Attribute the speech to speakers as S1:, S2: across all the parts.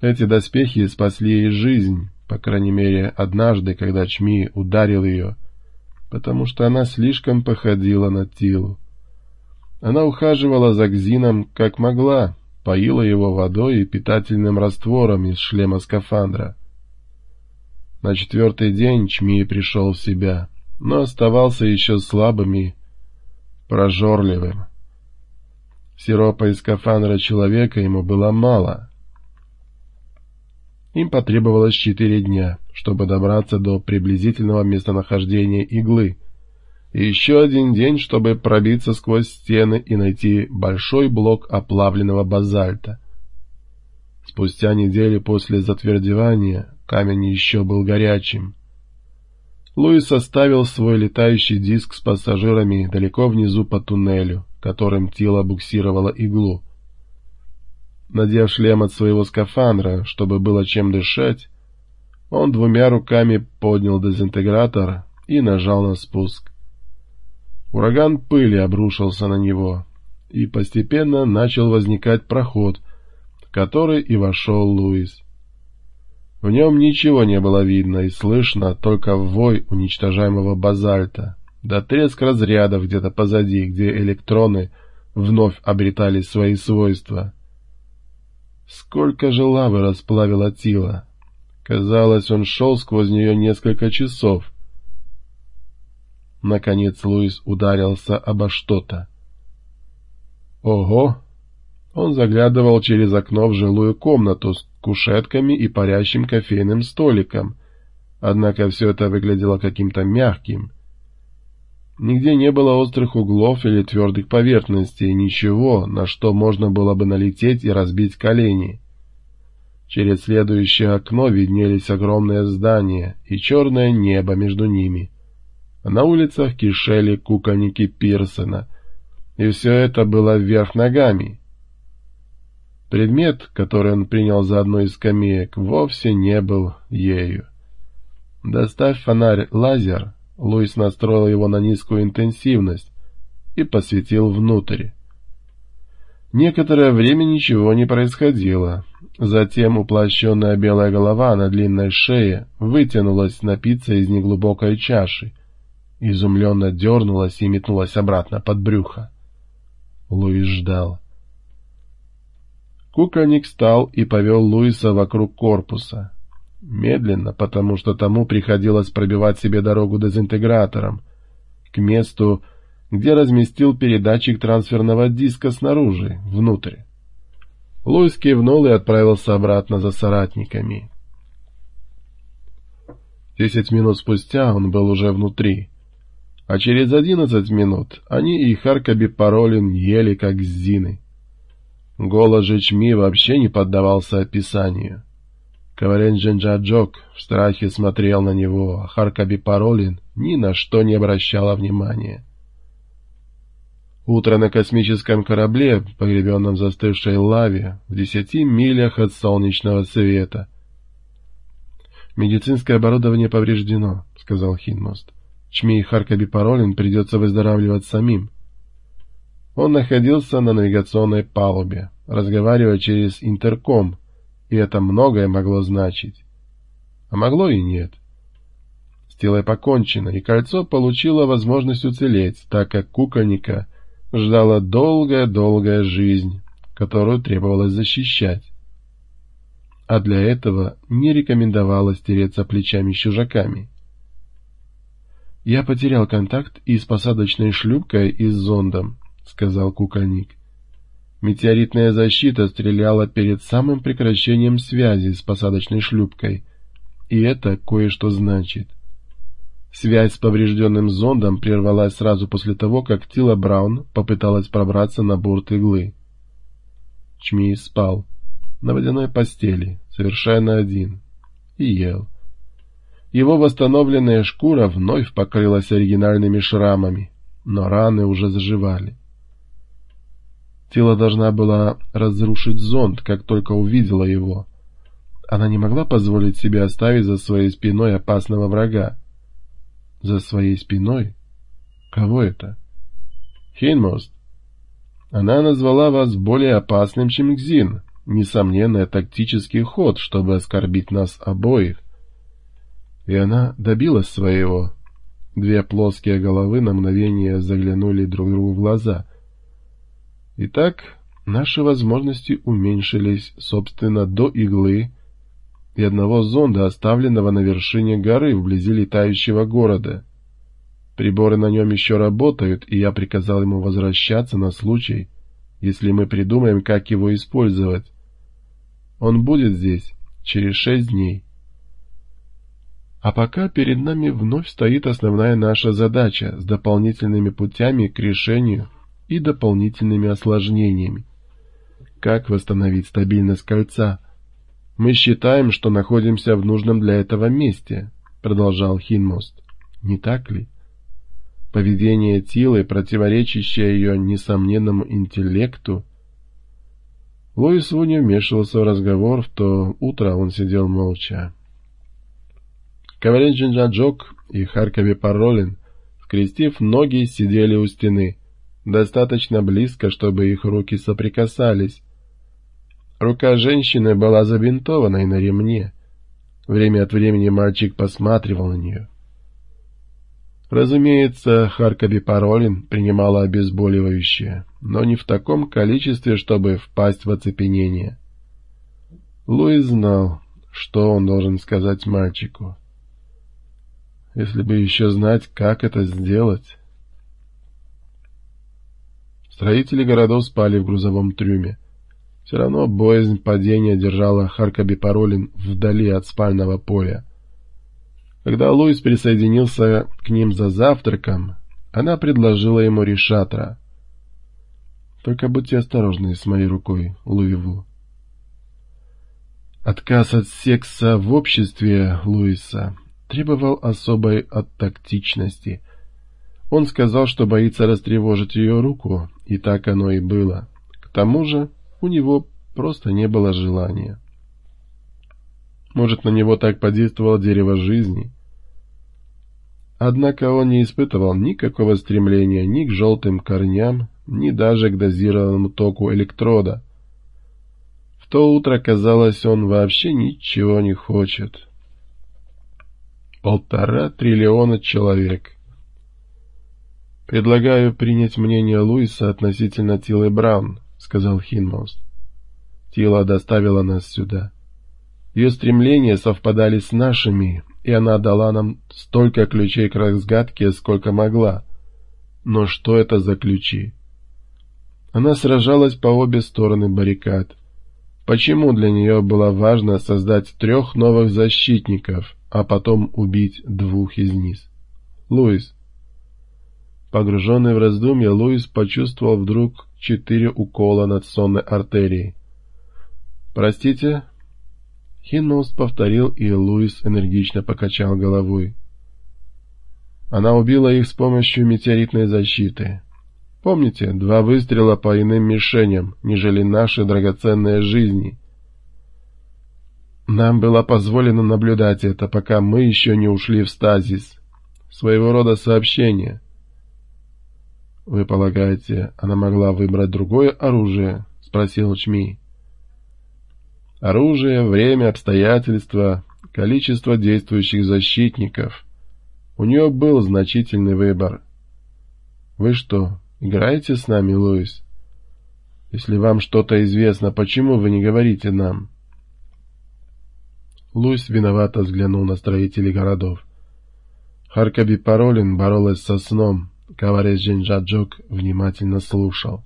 S1: Эти доспехи спасли ей жизнь, по крайней мере, однажды, когда Чми ударил ее, потому что она слишком походила на Тилу. Она ухаживала за Гзином как могла, поила его водой и питательным раствором из шлема скафандра. На четвертый день Чми пришел в себя, но оставался еще слабым и прожорливым. Сиропа из скафандра человека ему было мало. Им потребовалось четыре дня, чтобы добраться до приблизительного местонахождения иглы, и еще один день, чтобы пробиться сквозь стены и найти большой блок оплавленного базальта. Спустя неделю после затвердевания камень еще был горячим. Луис оставил свой летающий диск с пассажирами далеко внизу по туннелю, которым тело буксировало иглу. Надев шлем от своего скафандра, чтобы было чем дышать, он двумя руками поднял дезинтегратор и нажал на спуск. Ураган пыли обрушился на него, и постепенно начал возникать проход, в который и вошел Луис. В нем ничего не было видно и слышно, только вой уничтожаемого базальта, да треск разрядов где-то позади, где электроны вновь обретали свои свойства. Сколько же лавы расплавила Тила! Казалось, он шел сквозь нее несколько часов. Наконец Луис ударился обо что-то. Ого! Он заглядывал через окно в жилую комнату с кушетками и парящим кофейным столиком, однако все это выглядело каким-то мягким. Нигде не было острых углов или твердых поверхностей, ничего, на что можно было бы налететь и разбить колени. Через следующее окно виднелись огромные здания и черное небо между ними. На улицах кишели кукольники Пирсона, и все это было вверх ногами. Предмет, который он принял за одну из скамеек, вовсе не был ею. Достав фонарь-лазер, Луис настроил его на низкую интенсивность и посветил внутрь. Некоторое время ничего не происходило. Затем уплощенная белая голова на длинной шее вытянулась напиться из неглубокой чаши, изумленно дернулась и метнулась обратно под брюхо. Луис ждал. Кукольник встал и повел Луиса вокруг корпуса. Медленно, потому что тому приходилось пробивать себе дорогу дезинтегратором, к месту, где разместил передатчик трансферного диска снаружи, внутрь. Луис кивнул и отправился обратно за соратниками. Десять минут спустя он был уже внутри, а через одиннадцать минут они и Харкаби Паролин ели как зины. Голос Жичми вообще не поддавался описанию. Каварен Дженджаджок в страхе смотрел на него, а Харкаби Паролин ни на что не обращала внимания. Утро на космическом корабле, погребенном в застывшей лаве, в десяти милях от солнечного света. «Медицинское оборудование повреждено», — сказал Хинмост. «Чми и Харкаби Паролин придется выздоравливать самим». Он находился на навигационной палубе, разговаривая через интерком, и это многое могло значить. А могло и нет. С телой покончено, и кольцо получило возможность уцелеть, так как кукольника ждала долгая-долгая жизнь, которую требовалось защищать. А для этого не рекомендовалось тереться плечами с чужаками. Я потерял контакт и с посадочной шлюпкой, и с зондом, — сказал кукольник. Метеоритная защита стреляла перед самым прекращением связи с посадочной шлюпкой, и это кое-что значит. Связь с поврежденным зондом прервалась сразу после того, как Тила Браун попыталась пробраться на борт иглы. Чми спал на водяной постели, совершенно один, и ел. Его восстановленная шкура вновь покрылась оригинальными шрамами, но раны уже заживали. Тело должна была разрушить зонд, как только увидела его. Она не могла позволить себе оставить за своей спиной опасного врага. За своей спиной? Кого это? Хейнмост. Она назвала вас более опасным, чем Гзин. несомненно, тактический ход, чтобы оскорбить нас обоих. И она добилась своего. Две плоские головы на мгновение заглянули друг другу в глаза. Итак, наши возможности уменьшились, собственно, до иглы и одного зонда, оставленного на вершине горы вблизи летающего города. Приборы на нем еще работают, и я приказал ему возвращаться на случай, если мы придумаем, как его использовать. Он будет здесь через шесть дней. А пока перед нами вновь стоит основная наша задача с дополнительными путями к решению и дополнительными осложнениями. Как восстановить стабильность кольца? Мы считаем, что находимся в нужном для этого месте, продолжал Хинмост. Не так ли? Поведение Тилы, противоречащее ее несомненному интеллекту, Луис Ву не вмешивался в разговор, в то утро он сидел молча. Кавален Джинджаджок и Харкави Паролин, скрестив ноги, сидели у стены, достаточно близко, чтобы их руки соприкасались. Рука женщины была забинтована и на ремне. Время от времени мальчик посматривал на нее. Разумеется, Харкаби Паролин принимала обезболивающее, но не в таком количестве, чтобы впасть в оцепенение. Луис знал, что он должен сказать мальчику. Если бы еще знать, как это сделать. Строители городов спали в грузовом трюме. Все равно боязнь падения держала Харкаби Паролин вдали от спального поля. Когда Луис присоединился к ним за завтраком, она предложила ему решатра. «Только будьте осторожны с моей рукой, Луиву». Отказ от секса в обществе Луиса требовал особой оттактичности. Он сказал, что боится растревожить ее руку, и так оно и было. К тому же у него просто не было желания. Может, на него так подействовало дерево жизни — Однако он не испытывал никакого стремления ни к желтым корням, ни даже к дозированному току электрода. В то утро, казалось, он вообще ничего не хочет. Полтора триллиона человек. «Предлагаю принять мнение Луиса относительно Тилы Браун», — сказал Хинмост. «Тила доставила нас сюда. Ее стремления совпадали с нашими, и она дала нам столько ключей к разгадке, сколько могла. Но что это за ключи? Она сражалась по обе стороны баррикад. Почему для нее было важно создать трех новых защитников, а потом убить двух из них? Луис. Погруженный в раздумья, Луис почувствовал вдруг четыре укола над сонной артерией. «Простите?» Хинмост повторил, и Луис энергично покачал головой. Она убила их с помощью метеоритной защиты. Помните, два выстрела по иным мишеням, нежели наши драгоценные жизни. Нам было позволено наблюдать это, пока мы еще не ушли в стазис. Своего рода сообщение. «Вы полагаете, она могла выбрать другое оружие?» — спросил Чми. Оружие, время, обстоятельства, количество действующих защитников. У нее был значительный выбор. Вы что, играете с нами, Луис? Если вам что-то известно, почему вы не говорите нам? Луис виновато взглянул на строителей городов. Харкаби Паролин боролась со сном. Каварес Джинджаджок внимательно слушал.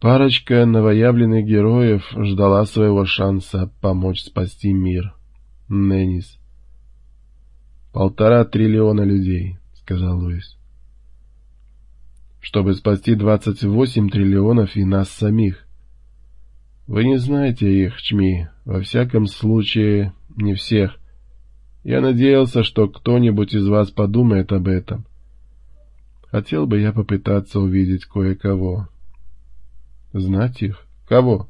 S1: Парочка новоявленных героев ждала своего шанса помочь спасти мир. Неннис. «Полтора триллиона людей», — сказал Луис. «Чтобы спасти двадцать восемь триллионов и нас самих. Вы не знаете их, Чми, во всяком случае, не всех. Я надеялся, что кто-нибудь из вас подумает об этом. Хотел бы я попытаться увидеть кое-кого». Знать их? Кого?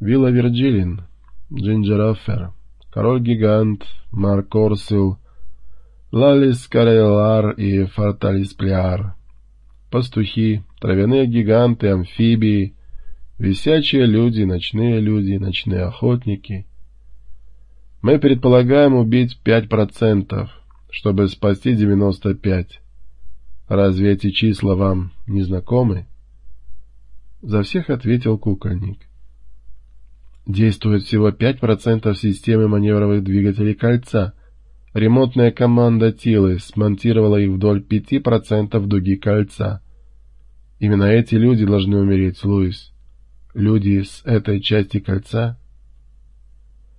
S1: Вилла Вирджилин, Джинджер Аффер, Король-гигант, Марк Орсил, Лалис Карелар и Фарталис Пляр, пастухи, травяные гиганты, амфибии, Висячие люди, ночные люди, ночные охотники. Мы предполагаем убить 5%, чтобы спасти 95%. Разве эти числа вам не знакомы? За всех ответил кукольник. Действует всего 5% системы маневровых двигателей кольца. Ремонтная команда Тилы смонтировала их вдоль 5% дуги кольца. Именно эти люди должны умереть, Луис. Люди с этой части кольца